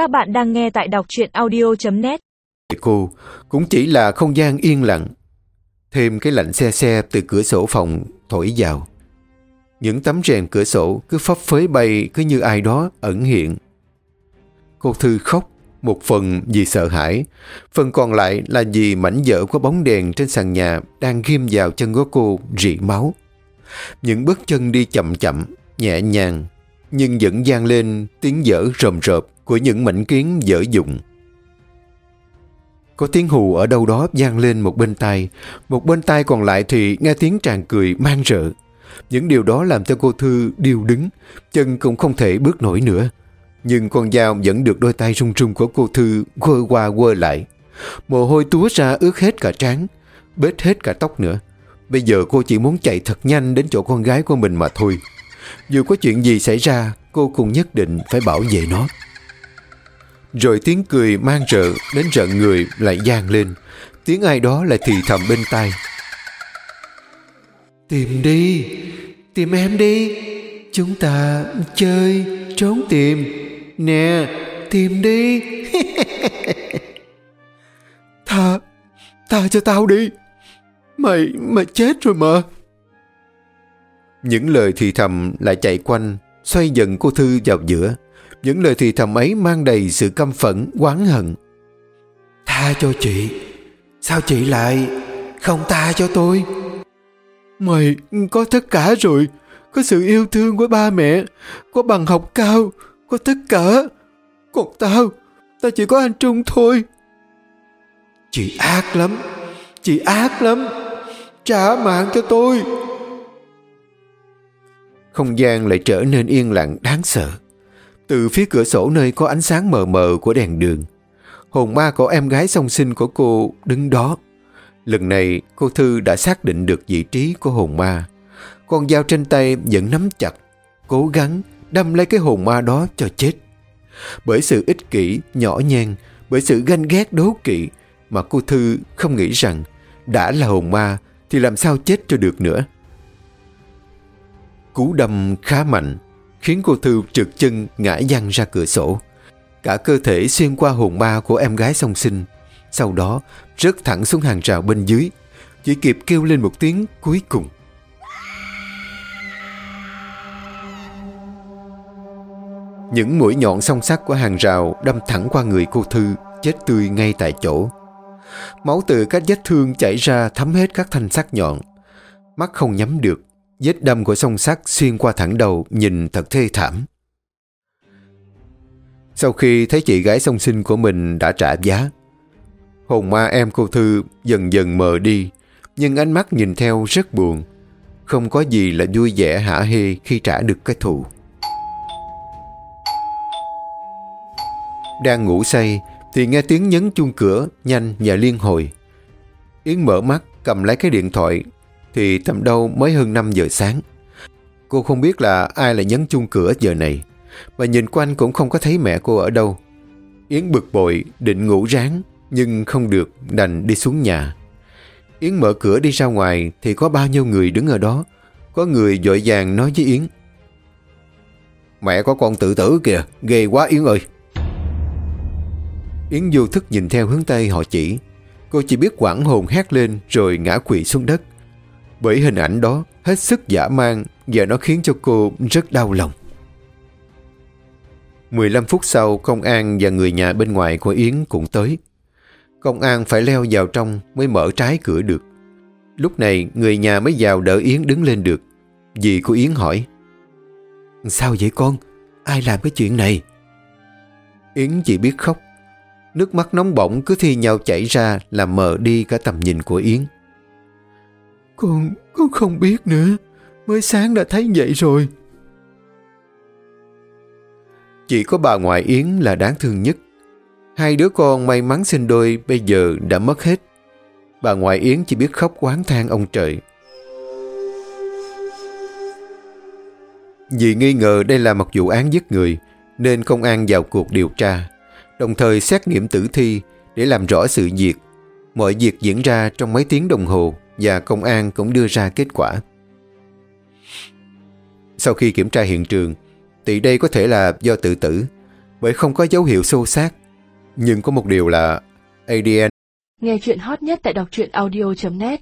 Các bạn đang nghe tại đọc truyện audio.net Cô cũng chỉ là không gian yên lặng. Thêm cái lạnh xe xe từ cửa sổ phòng thổi vào. Những tấm rèm cửa sổ cứ phấp phới bay cứ như ai đó ẩn hiện. Cô Thư khóc, một phần vì sợ hãi, phần còn lại là vì mảnh vỡ của bóng đèn trên sàn nhà đang ghim vào chân của cô rỉ máu. Những bước chân đi chậm chậm, nhẹ nhàng, nhưng vẫn gian lên tiếng dở rầm rợp của những mảnh kiến dở dụng. Có tiếng hù ở đâu đó vang lên một bên tai, một bên tai còn lại thì nghe tiếng tràn cười mang rợ. Những điều đó làm cho cô Thư điêu đứng, chân cũng không thể bước nổi nữa. Nhưng con dao vẫn được đôi tay run run của cô Thư quơ qua quơ lại. Mồ hôi túa ra ướt hết cả trán, bết hết cả tóc nữa. Bây giờ cô chỉ muốn chạy thật nhanh đến chỗ con gái của mình mà thôi. Dù có chuyện gì xảy ra, cô cũng nhất định phải bảo vệ nó. Rồi tiếng cười mang rợ đến rợn người lại gian lên. Tiếng ai đó lại thì thầm bên tai. Tìm đi, tìm em đi. Chúng ta chơi, trốn tìm. Nè, tìm đi. tha, tha cho tao đi. Mày, mày chết rồi mà. Những lời thì thầm lại chạy quanh, xoay dần cô Thư vào giữa. Những lời thì thầm ấy mang đầy sự căm phẫn, oán hận. Tha cho chị. Sao chị lại không tha cho tôi? Mày có tất cả rồi. Có sự yêu thương của ba mẹ. Có bằng học cao. Có tất cả. Còn tao, tao chỉ có anh Trung thôi. Chị ác lắm. Chị ác lắm. Trả mạng cho tôi. Không gian lại trở nên yên lặng đáng sợ. Từ phía cửa sổ nơi có ánh sáng mờ mờ của đèn đường, hồn ma của em gái song sinh của cô đứng đó. Lần này cô Thư đã xác định được vị trí của hồn ma. Con dao trên tay vẫn nắm chặt, cố gắng đâm lấy cái hồn ma đó cho chết. Bởi sự ích kỷ, nhỏ nhen, bởi sự ganh ghét đố kỵ mà cô Thư không nghĩ rằng đã là hồn ma thì làm sao chết cho được nữa. Cú đâm khá mạnh, khiến cô Thư trượt chân ngã văng ra cửa sổ. Cả cơ thể xuyên qua hồn ma của em gái song sinh. Sau đó rớt thẳng xuống hàng rào bên dưới, chỉ kịp kêu lên một tiếng cuối cùng. Những mũi nhọn song sắc của hàng rào đâm thẳng qua người cô Thư, chết tươi ngay tại chỗ. Máu từ các vết thương chảy ra thấm hết các thanh sắc nhọn. Mắt không nhắm được, vết đâm của song sắt xuyên qua thẳng đầu nhìn thật thê thảm. Sau khi thấy chị gái song sinh của mình đã trả giá, hồn ma em cô Thư dần dần mờ đi, nhưng ánh mắt nhìn theo rất buồn. Không có gì là vui vẻ hả hê khi trả được cái thù. Đang ngủ say thì nghe tiếng nhấn chuông cửa nhanh và liên hồi. Yến mở mắt cầm lấy cái điện thoại thì tầm đâu mới hơn 5 giờ sáng. Cô không biết là ai lại nhấn chuông cửa giờ này mà nhìn quanh cũng không có thấy mẹ cô ở đâu. Yến bực bội định ngủ ráng nhưng không được đành đi xuống nhà. Yến mở cửa đi ra ngoài thì có bao nhiêu người đứng ở đó. Có người dội vàng nói với Yến Mẹ có con tự tử kìa, ghê quá Yến ơi. Yến vô thức nhìn theo hướng Tây họ chỉ. Cô chỉ biết quảng hồn hét lên rồi ngã quỵ xuống đất. Bởi hình ảnh đó hết sức giả man và nó khiến cho cô rất đau lòng. 15 phút sau, công an và người nhà bên ngoài của Yến cũng tới. Công an phải leo vào trong mới mở trái cửa được. Lúc này, người nhà mới vào đỡ Yến đứng lên được. Dì của Yến hỏi Sao vậy con? Ai làm cái chuyện này? Yến chỉ biết khóc. Nước mắt nóng bỏng cứ thi nhau chảy ra làm mờ đi cả tầm nhìn của Yến. Con, con không biết nữa. Mới sáng đã thấy vậy rồi. Chỉ có bà ngoại Yến là đáng thương nhất. Hai đứa con may mắn sinh đôi bây giờ đã mất hết. Bà ngoại Yến chỉ biết khóc quán than ông trời. Vì nghi ngờ đây là một vụ án giết người, nên công an vào cuộc điều tra, đồng thời xét nghiệm tử thi để làm rõ sự việc. Mọi việc diễn ra trong mấy tiếng đồng hồ và công an cũng đưa ra kết quả. Sau khi kiểm tra hiện trường, thì đây có thể là do tự tử. bởi không có dấu hiệu xô xát. Nhưng có một điều là ADN Nghe chuyện hot nhất tại đọc truyện audio.net